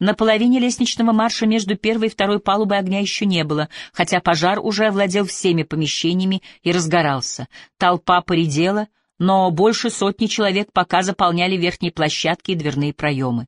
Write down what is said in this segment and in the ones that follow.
На половине лестничного марша между первой и второй палубой огня еще не было, хотя пожар уже овладел всеми помещениями и разгорался. Толпа поредела, но больше сотни человек пока заполняли верхние площадки и дверные проемы.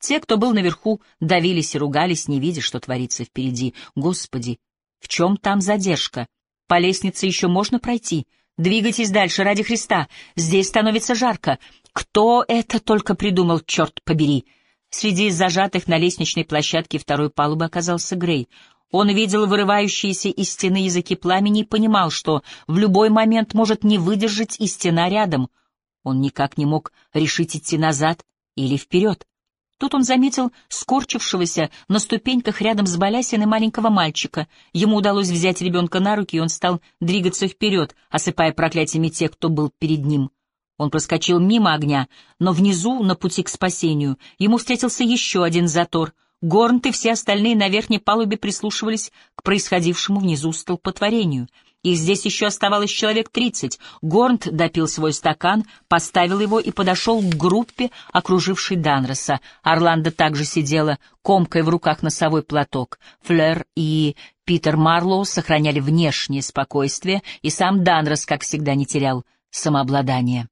Те, кто был наверху, давились и ругались, не видя, что творится впереди. Господи, в чем там задержка? По лестнице еще можно пройти? Двигайтесь дальше, ради Христа. Здесь становится жарко. Кто это только придумал, черт побери? Среди зажатых на лестничной площадке второй палубы оказался Грей. Он видел вырывающиеся из стены языки пламени и понимал, что в любой момент может не выдержать и стена рядом. Он никак не мог решить идти назад или вперед. Тут он заметил скорчившегося на ступеньках рядом с балясиной маленького мальчика. Ему удалось взять ребенка на руки, и он стал двигаться вперед, осыпая проклятиями тех, кто был перед ним. Он проскочил мимо огня, но внизу, на пути к спасению, ему встретился еще один затор. Горнт и все остальные на верхней палубе прислушивались к происходившему внизу столпотворению. И здесь еще оставалось человек тридцать. Горнт допил свой стакан, поставил его и подошел к группе, окружившей Данроса. Орландо также сидела, комкой в руках носовой платок. Флер и Питер Марлоу сохраняли внешнее спокойствие, и сам Данрос, как всегда, не терял самообладания.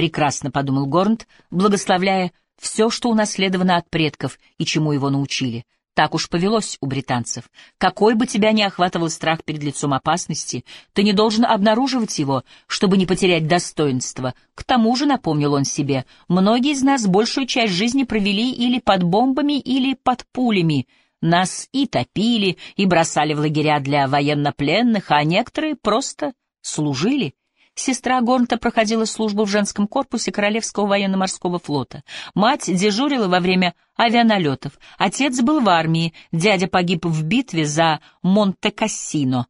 Прекрасно, — подумал Горнт, благословляя все, что унаследовано от предков и чему его научили. Так уж повелось у британцев. Какой бы тебя ни охватывал страх перед лицом опасности, ты не должен обнаруживать его, чтобы не потерять достоинство. К тому же, напомнил он себе, многие из нас большую часть жизни провели или под бомбами, или под пулями. Нас и топили, и бросали в лагеря для военнопленных, а некоторые просто служили. Сестра Горнта проходила службу в женском корпусе Королевского военно-морского флота. Мать дежурила во время авианалетов. Отец был в армии, дядя погиб в битве за Монте-Кассино.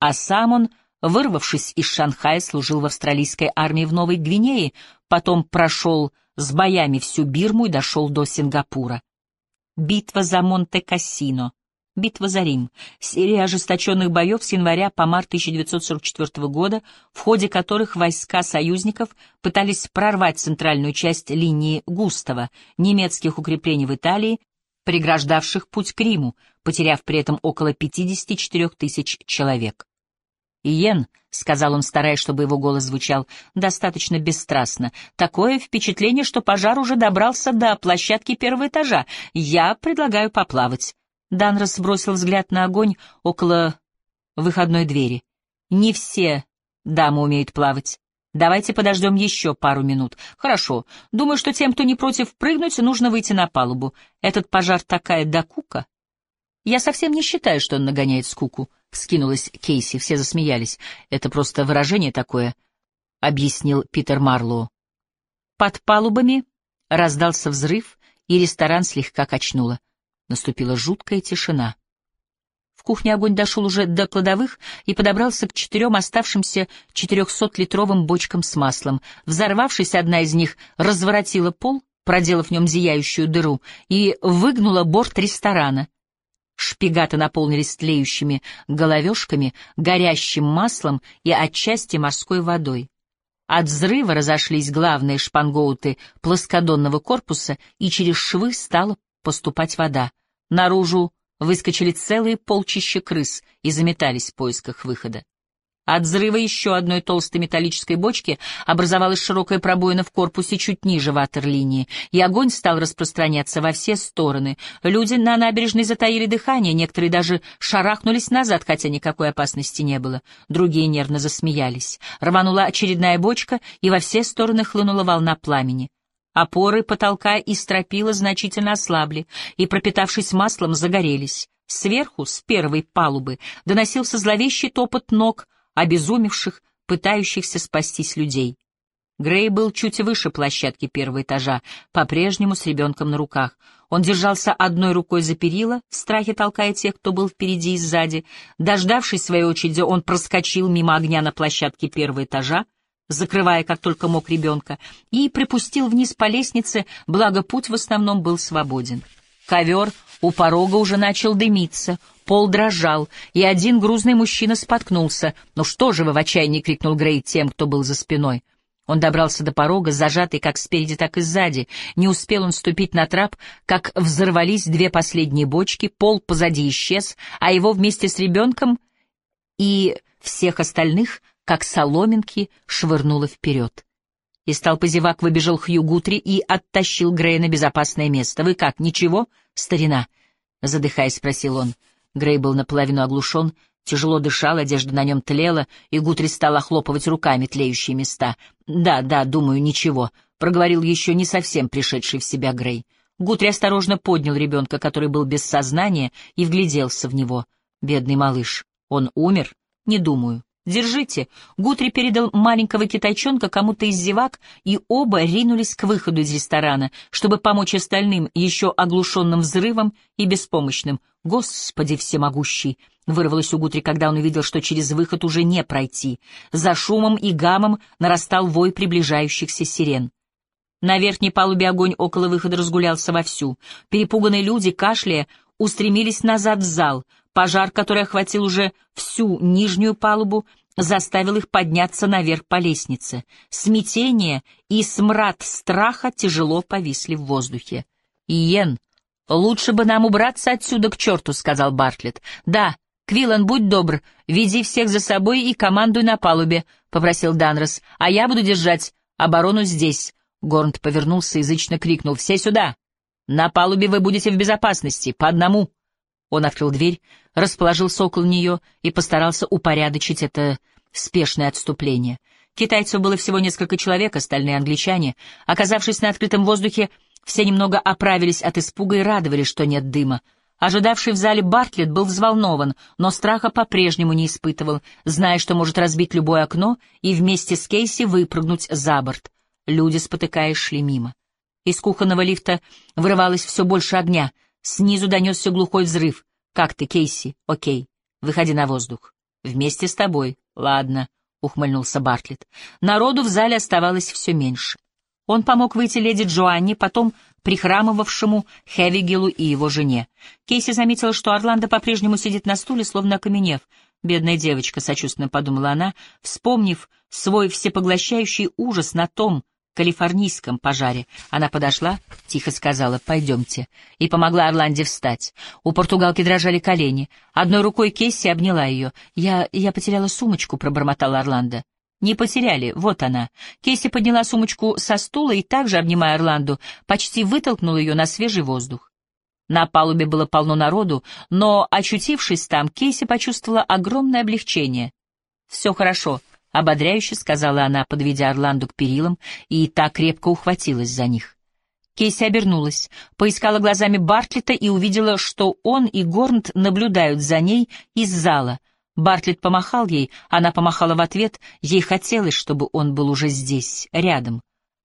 А сам он, вырвавшись из Шанхая, служил в австралийской армии в Новой Гвинее, потом прошел с боями всю Бирму и дошел до Сингапура. Битва за Монте-Кассино Битва за Рим. Серия ожесточенных боев с января по март 1944 года, в ходе которых войска союзников пытались прорвать центральную часть линии Густава, немецких укреплений в Италии, преграждавших путь к Риму, потеряв при этом около 54 тысяч человек. «Иен», — сказал он, стараясь, чтобы его голос звучал достаточно бесстрастно, — «такое впечатление, что пожар уже добрался до площадки первого этажа. Я предлагаю поплавать». Данрос бросил взгляд на огонь около выходной двери. «Не все дамы умеют плавать. Давайте подождем еще пару минут. Хорошо. Думаю, что тем, кто не против прыгнуть, нужно выйти на палубу. Этот пожар такая докука». «Я совсем не считаю, что он нагоняет скуку», — вскинулась Кейси. Все засмеялись. «Это просто выражение такое», — объяснил Питер Марлоу. Под палубами раздался взрыв, и ресторан слегка качнуло. Наступила жуткая тишина. В кухне огонь дошел уже до кладовых и подобрался к четырем оставшимся четырехсотлитровым бочкам с маслом. Взорвавшись, одна из них разворотила пол, проделав в нем зияющую дыру, и выгнула борт ресторана. Шпигаты наполнились тлеющими головешками, горящим маслом и отчасти морской водой. От взрыва разошлись главные шпангоуты плоскодонного корпуса, и через швы стало поступать вода. Наружу выскочили целые полчища крыс и заметались в поисках выхода. От взрыва еще одной толстой металлической бочки образовалась широкая пробоина в корпусе чуть ниже ватерлинии, и огонь стал распространяться во все стороны. Люди на набережной затаили дыхание, некоторые даже шарахнулись назад, хотя никакой опасности не было. Другие нервно засмеялись. Рванула очередная бочка, и во все стороны хлынула волна пламени. Опоры потолка и стропила значительно ослабли и, пропитавшись маслом, загорелись. Сверху, с первой палубы, доносился зловещий топот ног, обезумевших, пытающихся спастись людей. Грей был чуть выше площадки первого этажа, по-прежнему с ребенком на руках. Он держался одной рукой за перила, в страхе толкая тех, кто был впереди и сзади. Дождавшись своей очереди, он проскочил мимо огня на площадке первого этажа, закрывая как только мог ребенка, и припустил вниз по лестнице, благо путь в основном был свободен. Ковер у порога уже начал дымиться, пол дрожал, и один грузный мужчина споткнулся. «Ну что же вы в отчаянии!» — крикнул Грей тем, кто был за спиной. Он добрался до порога, зажатый как спереди, так и сзади. Не успел он ступить на трап, как взорвались две последние бочки, пол позади исчез, а его вместе с ребенком и всех остальных, как соломинки, швырнуло вперед. Из толпы зевак выбежал Хью Гутри и оттащил Грея на безопасное место. «Вы как, ничего, старина?» — задыхаясь, спросил он. Грей был наполовину оглушен, тяжело дышал, одежда на нем тлела, и Гутри стал охлопывать руками тлеющие места. «Да, да, думаю, ничего», — проговорил еще не совсем пришедший в себя Грей. Гутри осторожно поднял ребенка, который был без сознания, и вгляделся в него. «Бедный малыш. Он умер?» «Не думаю. Держите». Гутри передал маленького китайчонка кому-то из зевак, и оба ринулись к выходу из ресторана, чтобы помочь остальным, еще оглушенным взрывом и беспомощным. «Господи всемогущий!» — вырвалось у Гутри, когда он увидел, что через выход уже не пройти. За шумом и гамом нарастал вой приближающихся сирен. На верхней палубе огонь около выхода разгулялся вовсю. Перепуганные люди, кашляя, устремились назад в зал. Пожар, который охватил уже всю нижнюю палубу, заставил их подняться наверх по лестнице. Смятение и смрад страха тяжело повисли в воздухе. «Иен, лучше бы нам убраться отсюда к черту», — сказал Бартлетт. «Да, Квиллан, будь добр, веди всех за собой и командуй на палубе», — попросил Данрос. «А я буду держать оборону здесь». Горнт повернулся и язычно крикнул. «Все сюда! На палубе вы будете в безопасности, по одному». Он открыл дверь, расположился около нее и постарался упорядочить это спешное отступление. Китайцев было всего несколько человек, остальные англичане. Оказавшись на открытом воздухе, все немного оправились от испуга и радовались, что нет дыма. Ожидавший в зале Бартлетт был взволнован, но страха по-прежнему не испытывал, зная, что может разбить любое окно и вместе с Кейси выпрыгнуть за борт. Люди, спотыкаясь, шли мимо. Из кухонного лифта вырывалось все больше огня. Снизу донесся глухой взрыв. «Как ты, Кейси? Окей. Выходи на воздух. Вместе с тобой. Ладно», — ухмыльнулся Бартлетт. Народу в зале оставалось все меньше. Он помог выйти леди Джоанне, потом прихрамывавшему Хевигелу и его жене. Кейси заметила, что Орландо по-прежнему сидит на стуле, словно окаменев. «Бедная девочка», — сочувственно подумала она, вспомнив свой всепоглощающий ужас на том калифорнийском пожаре. Она подошла, тихо сказала «пойдемте» и помогла Орланде встать. У португалки дрожали колени. Одной рукой Кейси обняла ее. «Я... я потеряла сумочку», — пробормотала Орландо. Не потеряли, вот она. Кейси подняла сумочку со стула и также, обнимая Орланду, почти вытолкнула ее на свежий воздух. На палубе было полно народу, но, очутившись там, Кейси почувствовала огромное облегчение. «Все хорошо», — ободряюще сказала она, подведя Орланду к перилам, и так крепко ухватилась за них. Кейси обернулась, поискала глазами Бартлета и увидела, что он и Горнт наблюдают за ней из зала — Бартлетт помахал ей, она помахала в ответ, ей хотелось, чтобы он был уже здесь, рядом.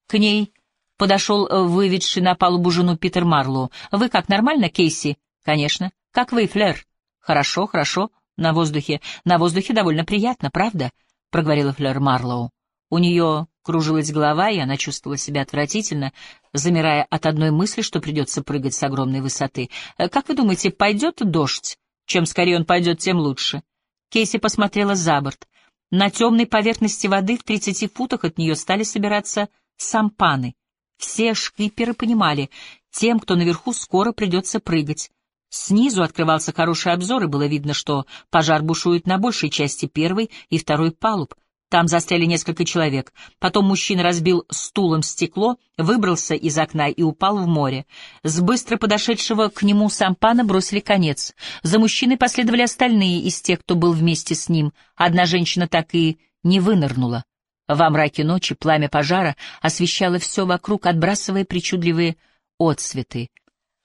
К ней подошел выведший на палубу жену Питер Марлоу. «Вы как, нормально, Кейси?» «Конечно. Как вы, Флер?» «Хорошо, хорошо. На воздухе. На воздухе довольно приятно, правда?» — проговорила Флер Марлоу. У нее кружилась голова, и она чувствовала себя отвратительно, замирая от одной мысли, что придется прыгать с огромной высоты. «Как вы думаете, пойдет дождь? Чем скорее он пойдет, тем лучше». Кейси посмотрела за борт. На темной поверхности воды в тридцати футах от нее стали собираться сампаны. Все шкиперы понимали, тем, кто наверху, скоро придется прыгать. Снизу открывался хороший обзор, и было видно, что пожар бушует на большей части первой и второй палуб — там застряли несколько человек. Потом мужчина разбил стулом стекло, выбрался из окна и упал в море. С быстро подошедшего к нему сампана бросили конец. За мужчиной последовали остальные из тех, кто был вместе с ним. Одна женщина так и не вынырнула. Во мраке ночи пламя пожара освещало все вокруг, отбрасывая причудливые отсветы.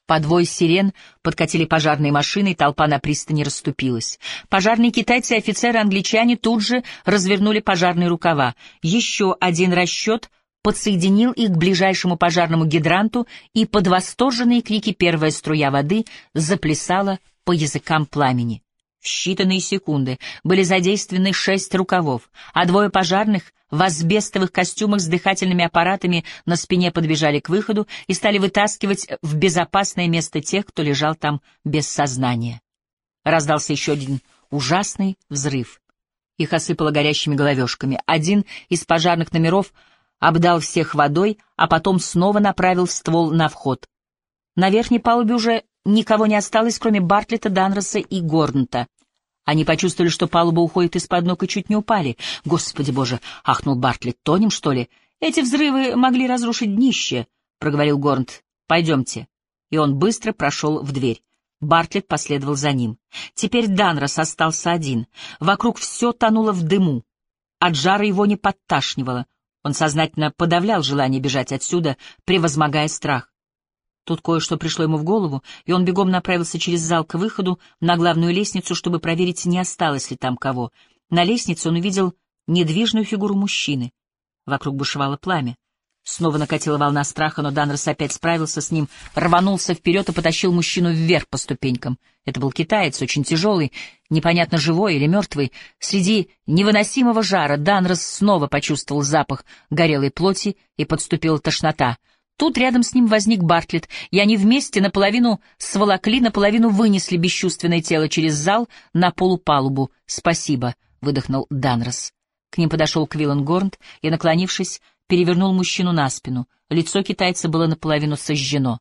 Подвой сирен подкатили пожарные машины, и толпа на пристани расступилась. Пожарные китайцы и офицеры-англичане тут же развернули пожарные рукава. Еще один расчет подсоединил их к ближайшему пожарному гидранту, и под восторженные крики первая струя воды заплясала по языкам пламени. В считанные секунды были задействованы шесть рукавов, а двое пожарных в асбестовых костюмах с дыхательными аппаратами на спине подбежали к выходу и стали вытаскивать в безопасное место тех, кто лежал там без сознания. Раздался еще один ужасный взрыв. Их осыпало горящими головешками. Один из пожарных номеров обдал всех водой, а потом снова направил ствол на вход. На верхней палубе уже никого не осталось, кроме Бартлета, Данроса и Горнта. Они почувствовали, что палуба уходит из-под ног и чуть не упали. «Господи боже!» — ахнул Бартлет. «Тонем, что ли? Эти взрывы могли разрушить днище», — проговорил Горнт. «Пойдемте». И он быстро прошел в дверь. Бартлет последовал за ним. Теперь Данрос остался один. Вокруг все тонуло в дыму. От жара его не подташнивало. Он сознательно подавлял желание бежать отсюда, превозмогая страх. Тут кое-что пришло ему в голову, и он бегом направился через зал к выходу на главную лестницу, чтобы проверить, не осталось ли там кого. На лестнице он увидел недвижную фигуру мужчины. Вокруг бушевало пламя. Снова накатила волна страха, но Данрос опять справился с ним, рванулся вперед и потащил мужчину вверх по ступенькам. Это был китаец, очень тяжелый, непонятно живой или мертвый. Среди невыносимого жара Данрос снова почувствовал запах горелой плоти и подступила тошнота. Тут рядом с ним возник Бартлетт, и они вместе наполовину сволокли, наполовину вынесли бесчувственное тело через зал на полупалубу. «Спасибо», — выдохнул Данрос. К ним подошел Квиллан Горнт и, наклонившись, перевернул мужчину на спину. Лицо китайца было наполовину сожжено.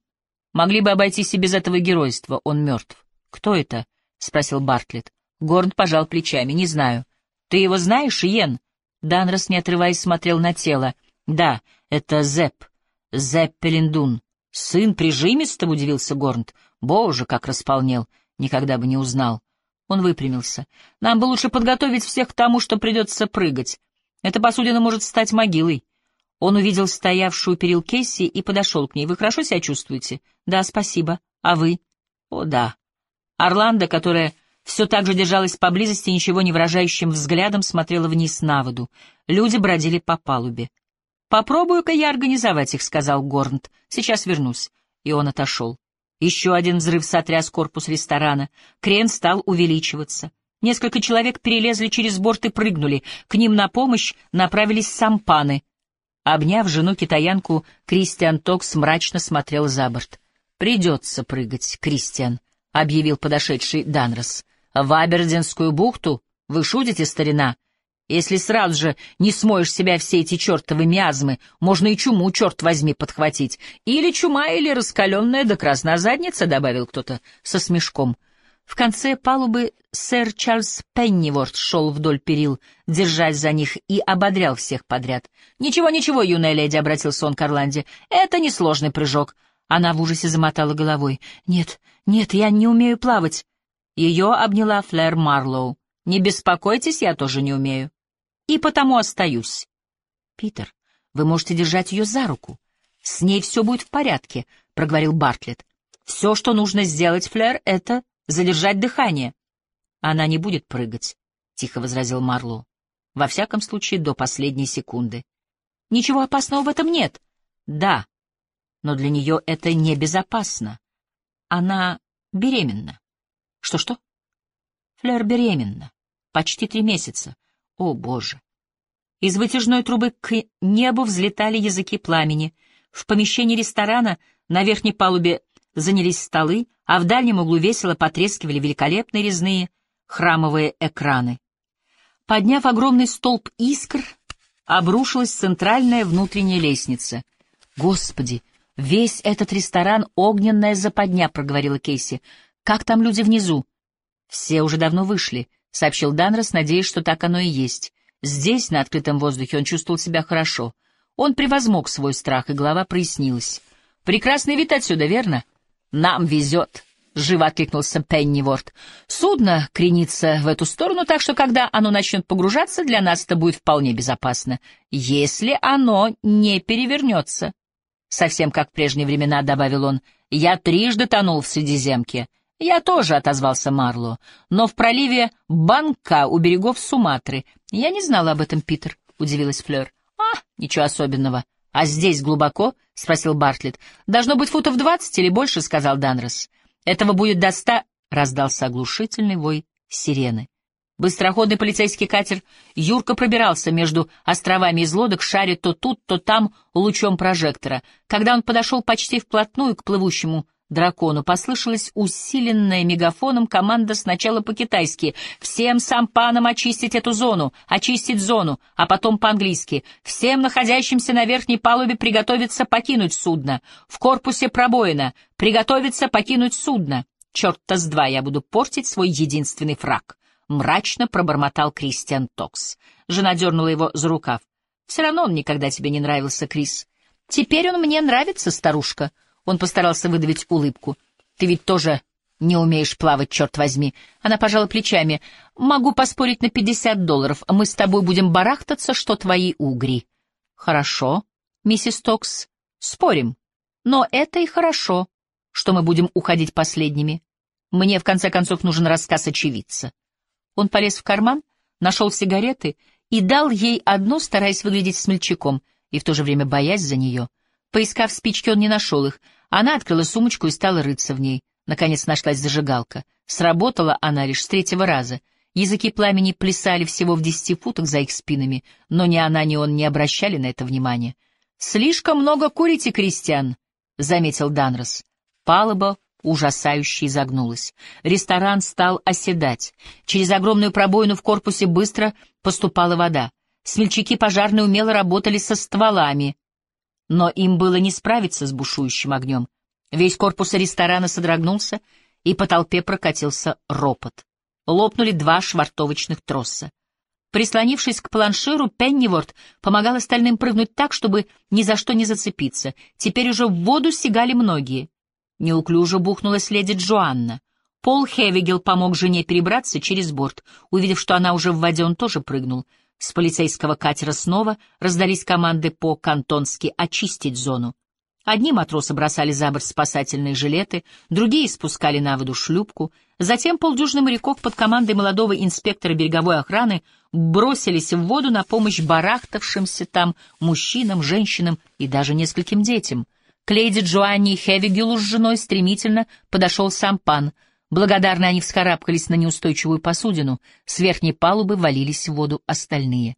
Могли бы обойтись и без этого геройства, он мертв. «Кто это?» — спросил Бартлетт. Горнт пожал плечами. «Не знаю». «Ты его знаешь, Иен?» Данрос, не отрываясь, смотрел на тело. «Да, это Зепп. Зепп Пелендун. Сын прижимистого?» — удивился Горнт. «Боже, как располнел! Никогда бы не узнал». Он выпрямился. «Нам бы лучше подготовить всех к тому, что придется прыгать. Эта посудина может стать могилой. Он увидел стоявшую перил Кесси и подошел к ней. «Вы хорошо себя чувствуете?» «Да, спасибо. А вы?» «О, да». Орландо, которая все так же держалась поблизости, ничего не выражающим взглядом, смотрела вниз на воду. Люди бродили по палубе. «Попробую-ка я организовать их», — сказал Горнт. «Сейчас вернусь». И он отошел. Еще один взрыв сотряс корпус ресторана. Крен стал увеличиваться. Несколько человек перелезли через борт и прыгнули. К ним на помощь направились сампаны — Обняв жену-китаянку, Кристиан Токс мрачно смотрел за борт. «Придется прыгать, Кристиан», — объявил подошедший Данрос. «В Абердинскую бухту? Вы шутите, старина? Если сразу же не смоешь себя все эти чертовы миазмы, можно и чуму, черт возьми, подхватить. Или чума, или раскаленная да красная задница», — добавил кто-то со смешком. В конце палубы сэр Чарльз Пенниворд шел вдоль перил, держась за них, и ободрял всех подряд. «Ничего, ничего, юная леди», — обратился он к Орланде, — «это несложный прыжок». Она в ужасе замотала головой. «Нет, нет, я не умею плавать». Ее обняла Флэр Марлоу. «Не беспокойтесь, я тоже не умею. И потому остаюсь». «Питер, вы можете держать ее за руку. С ней все будет в порядке», — проговорил Бартлетт. «Все, что нужно сделать, Флэр, — это задержать дыхание. Она не будет прыгать, — тихо возразил Марло. Во всяком случае, до последней секунды. Ничего опасного в этом нет. Да, но для нее это небезопасно. Она беременна. Что-что? Флер беременна. Почти три месяца. О, Боже! Из вытяжной трубы к небу взлетали языки пламени. В помещении ресторана на верхней палубе занялись столы, а в дальнем углу весело потрескивали великолепные резные храмовые экраны. Подняв огромный столб искр, обрушилась центральная внутренняя лестница. «Господи, весь этот ресторан — огненная западня», — проговорила Кейси. «Как там люди внизу?» «Все уже давно вышли», — сообщил Данрос, надеясь, что так оно и есть. Здесь, на открытом воздухе, он чувствовал себя хорошо. Он превозмог свой страх, и голова прояснилась. «Прекрасный вид отсюда, верно?» «Нам везет», — живо откликнулся Пенниворд. «Судно кренится в эту сторону, так что когда оно начнет погружаться, для нас это будет вполне безопасно, если оно не перевернется». Совсем как в прежние времена, — добавил он, — я трижды тонул в Средиземке. Я тоже, — отозвался Марло, — но в проливе Банка у берегов Суматры. Я не знала об этом, Питер, — удивилась Флёр. А, ничего особенного. «А здесь глубоко?» — спросил Бартлетт. «Должно быть футов двадцать или больше», — сказал Данрос. «Этого будет до ста...» — раздался оглушительный вой сирены. Быстроходный полицейский катер Юрка пробирался между островами из лодок, шаря то тут, то там лучом прожектора. Когда он подошел почти вплотную к плывущему дракону послышалась усиленная мегафоном команда сначала по-китайски «Всем сампанам очистить эту зону, очистить зону», а потом по-английски «Всем находящимся на верхней палубе приготовиться покинуть судно, в корпусе пробоина, приготовиться покинуть судно». «Черт-то с два я буду портить свой единственный фраг», — мрачно пробормотал Кристиан Токс. Жена дернула его за рукав. «Все равно он никогда тебе не нравился, Крис». «Теперь он мне нравится, старушка», он постарался выдавить улыбку. «Ты ведь тоже не умеешь плавать, черт возьми». Она пожала плечами. «Могу поспорить на пятьдесят долларов. Мы с тобой будем барахтаться, что твои угри». «Хорошо, миссис Токс, спорим. Но это и хорошо, что мы будем уходить последними. Мне, в конце концов, нужен рассказ очевидца». Он полез в карман, нашел сигареты и дал ей одну, стараясь выглядеть смельчаком и в то же время боясь за нее — Поискав спички, он не нашел их. Она открыла сумочку и стала рыться в ней. Наконец нашлась зажигалка. Сработала она лишь с третьего раза. Языки пламени плясали всего в десяти футах за их спинами, но ни она, ни он не обращали на это внимания. «Слишком много курите, Кристиан», — заметил Данрос. Палуба ужасающе изогнулась. Ресторан стал оседать. Через огромную пробоину в корпусе быстро поступала вода. Смельчаки пожарные умело работали со стволами, но им было не справиться с бушующим огнем. Весь корпус ресторана содрогнулся, и по толпе прокатился ропот. Лопнули два швартовочных троса. Прислонившись к планширу, Пенниворд помогал остальным прыгнуть так, чтобы ни за что не зацепиться. Теперь уже в воду сигали многие. Неуклюже бухнулась леди Джоанна. Пол Хевигел помог жене перебраться через борт. Увидев, что она уже в воде, он тоже прыгнул — с полицейского катера снова раздались команды по-кантонски очистить зону. Одни матросы бросали за борт спасательные жилеты, другие спускали на воду шлюпку. Затем полдюжины моряков под командой молодого инспектора береговой охраны бросились в воду на помощь барахтавшимся там мужчинам, женщинам и даже нескольким детям. К леди Джоанне Хевигелу с женой стремительно подошел сам пан — Благодарно они вскарабкались на неустойчивую посудину, с верхней палубы валились в воду остальные.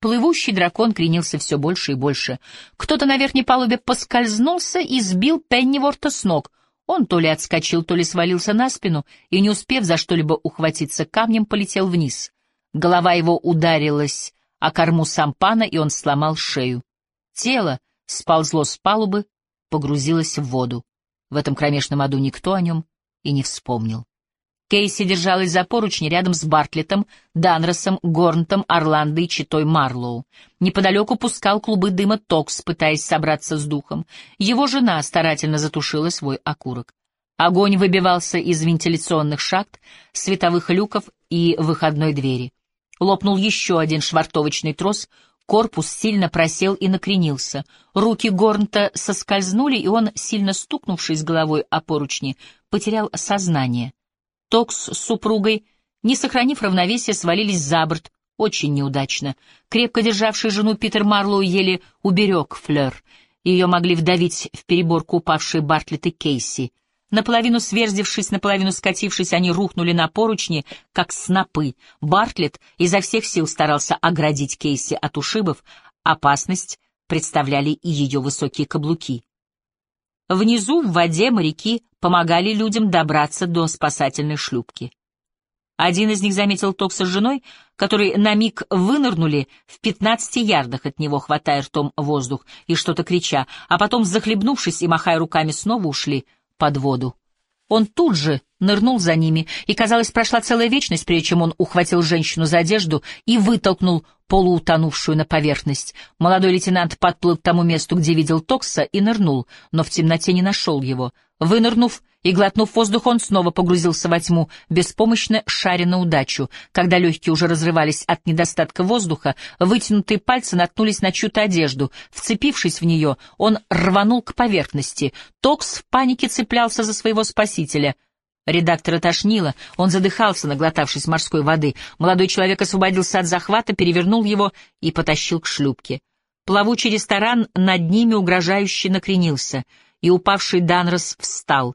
Плывущий дракон кренился все больше и больше. Кто-то на верхней палубе поскользнулся и сбил Пенниворта с ног. Он то ли отскочил, то ли свалился на спину, и, не успев за что-либо ухватиться камнем, полетел вниз. Голова его ударилась о корму сампана, и он сломал шею. Тело сползло с палубы, погрузилось в воду. В этом кромешном аду никто о нем и не вспомнил. Кейси держалась за поручни рядом с Бартлетом, Данросом, Горнтом, Орландо и Читой Марлоу. Неподалеку пускал клубы дыма Токс, пытаясь собраться с духом. Его жена старательно затушила свой окурок. Огонь выбивался из вентиляционных шахт, световых люков и выходной двери. Лопнул еще один швартовочный трос, корпус сильно просел и накренился. Руки Горнта соскользнули, и он, сильно стукнувшись головой о поручни, потерял сознание. Токс с супругой, не сохранив равновесия, свалились за борт, очень неудачно. Крепко державший жену Питер Марлоу еле уберег Флёр. Ее могли вдавить в переборку упавшие Бартлетт и Кейси. Наполовину сверзившись, наполовину скатившись, они рухнули на поручни, как снопы. Бартлетт изо всех сил старался оградить Кейси от ушибов. Опасность представляли и ее высокие каблуки. Внизу, в воде, моряки помогали людям добраться до спасательной шлюпки. Один из них заметил Токса с женой, которые на миг вынырнули в пятнадцати ярдах от него, хватая ртом воздух и что-то крича, а потом, захлебнувшись и махая руками, снова ушли под воду. Он тут же нырнул за ними, и, казалось, прошла целая вечность, прежде чем он ухватил женщину за одежду и вытолкнул полуутонувшую на поверхность. Молодой лейтенант подплыл к тому месту, где видел Токса, и нырнул, но в темноте не нашел его. Вынырнув и глотнув воздух, он снова погрузился во тьму, беспомощно шаря на удачу. Когда легкие уже разрывались от недостатка воздуха, вытянутые пальцы наткнулись на чью-то одежду. Вцепившись в нее, он рванул к поверхности. Токс в панике цеплялся за своего спасителя — Редактора тошнило, он задыхался, наглотавшись морской воды. Молодой человек освободился от захвата, перевернул его и потащил к шлюпке. Плавучий ресторан над ними угрожающе накренился, и упавший Данрос встал.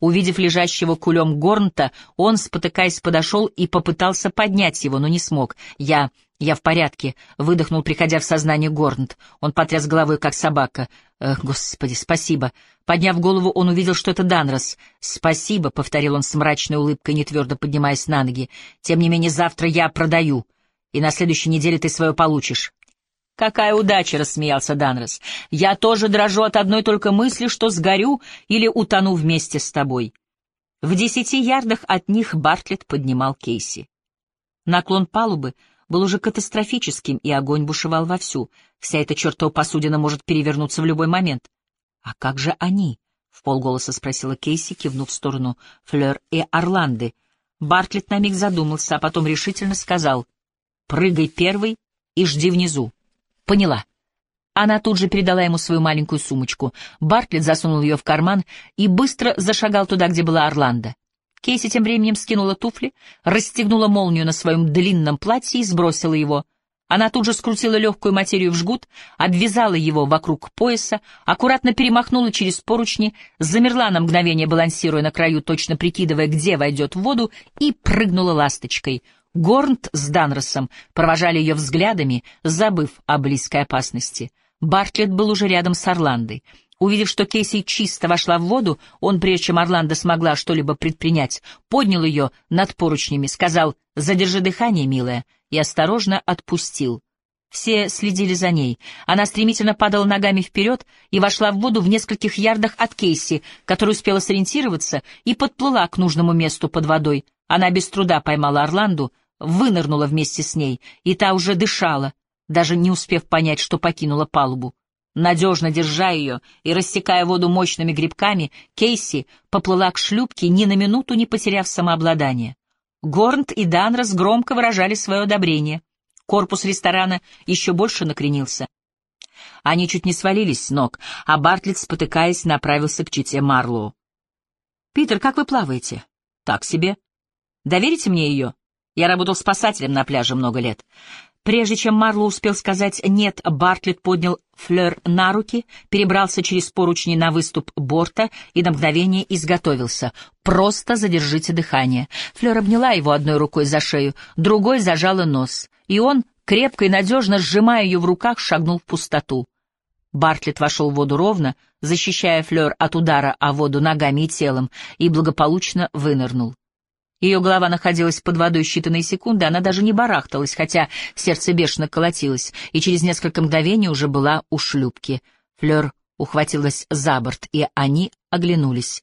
Увидев лежащего кулем Горнта, он, спотыкаясь, подошел и попытался поднять его, но не смог. «Я... я в порядке», — выдохнул, приходя в сознание Горнт. Он потряс головой, как собака. Эх, господи, спасибо. Подняв голову, он увидел, что это Данрос. «Спасибо», — повторил он с мрачной улыбкой, не твердо поднимаясь на ноги. «Тем не менее, завтра я продаю, и на следующей неделе ты свое получишь». «Какая удача!» — рассмеялся Данрос. «Я тоже дрожу от одной только мысли, что сгорю или утону вместе с тобой». В десяти ярдах от них Бартлетт поднимал Кейси. Наклон палубы был уже катастрофическим, и огонь бушевал вовсю. Вся эта чертова посудина может перевернуться в любой момент. «А как же они?» — в полголоса спросила Кейси, кивнув в сторону Флёр и Орланды. Бартлетт на миг задумался, а потом решительно сказал «Прыгай первый и жди внизу». «Поняла». Она тут же передала ему свою маленькую сумочку. Бартлетт засунул ее в карман и быстро зашагал туда, где была Орландо. Кейси тем временем скинула туфли, расстегнула молнию на своем длинном платье и сбросила его. Она тут же скрутила легкую материю в жгут, обвязала его вокруг пояса, аккуратно перемахнула через поручни, замерла на мгновение, балансируя на краю, точно прикидывая, где войдет в воду, и прыгнула ласточкой. Горнт с Данросом провожали ее взглядами, забыв о близкой опасности — Бартлетт был уже рядом с Орландой. Увидев, что Кейси чисто вошла в воду, он, прежде чем Орландо смогла что-либо предпринять, поднял ее над поручнями, сказал «Задержи дыхание, милая», и осторожно отпустил. Все следили за ней. Она стремительно падала ногами вперед и вошла в воду в нескольких ярдах от Кейси, которая успела сориентироваться и подплыла к нужному месту под водой. Она без труда поймала Орланду, вынырнула вместе с ней, и та уже дышала, даже не успев понять, что покинула палубу. Надежно держа ее и рассекая воду мощными грибками, Кейси поплыла к шлюпке, ни на минуту не потеряв самообладание. Горнт и Данрос громко выражали свое одобрение. Корпус ресторана еще больше накренился. Они чуть не свалились с ног, а Бартлетт, спотыкаясь, направился к чите Марлоу. «Питер, как вы плаваете?» «Так себе. Доверите мне ее? Я работал спасателем на пляже много лет. Прежде чем Марло успел сказать «нет», Бартлетт поднял Флёр на руки, перебрался через поручни на выступ борта и на мгновение изготовился. «Просто задержите дыхание». Флёр обняла его одной рукой за шею, другой зажала нос, и он, крепко и надежно сжимая ее в руках, шагнул в пустоту. Бартлетт вошел в воду ровно, защищая Флёр от удара о воду ногами и телом, и благополучно вынырнул. Ее голова находилась под водой считанные секунды, она даже не барахталась, хотя сердце бешено колотилось, и через несколько мгновений уже была у шлюпки. Флёр ухватилась за борт, и они оглянулись.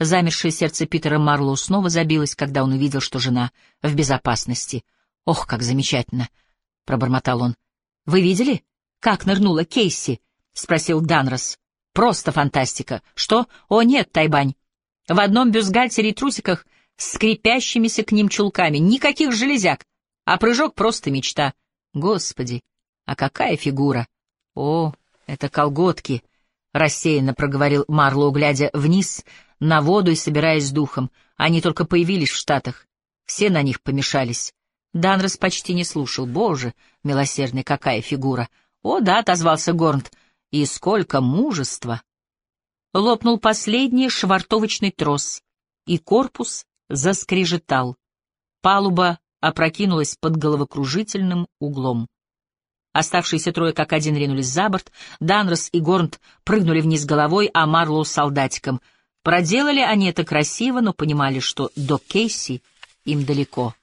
Замершее сердце Питера Марлоу снова забилось, когда он увидел, что жена в безопасности. «Ох, как замечательно!» — пробормотал он. «Вы видели, как нырнула Кейси?» — спросил Данрос. «Просто фантастика. Что? О, нет, Тайбань. В одном бюстгальтере и трусиках скрипящимися к ним чулками, никаких железяк, а прыжок просто мечта. Господи, а какая фигура! О, это колготки! Рассеянно проговорил Марлоу, глядя вниз на воду и собираясь с духом. Они только появились в Штатах. Все на них помешались. Данрос почти не слушал. Боже, милосердный, какая фигура! О, да, отозвался Горнт. И сколько мужества! Лопнул последний швартовочный трос, и корпус заскрежетал. Палуба опрокинулась под головокружительным углом. Оставшиеся трое как один ринулись за борт, Данрос и Горнт прыгнули вниз головой, а Марлоу — солдатиком. Проделали они это красиво, но понимали, что до Кейси им далеко.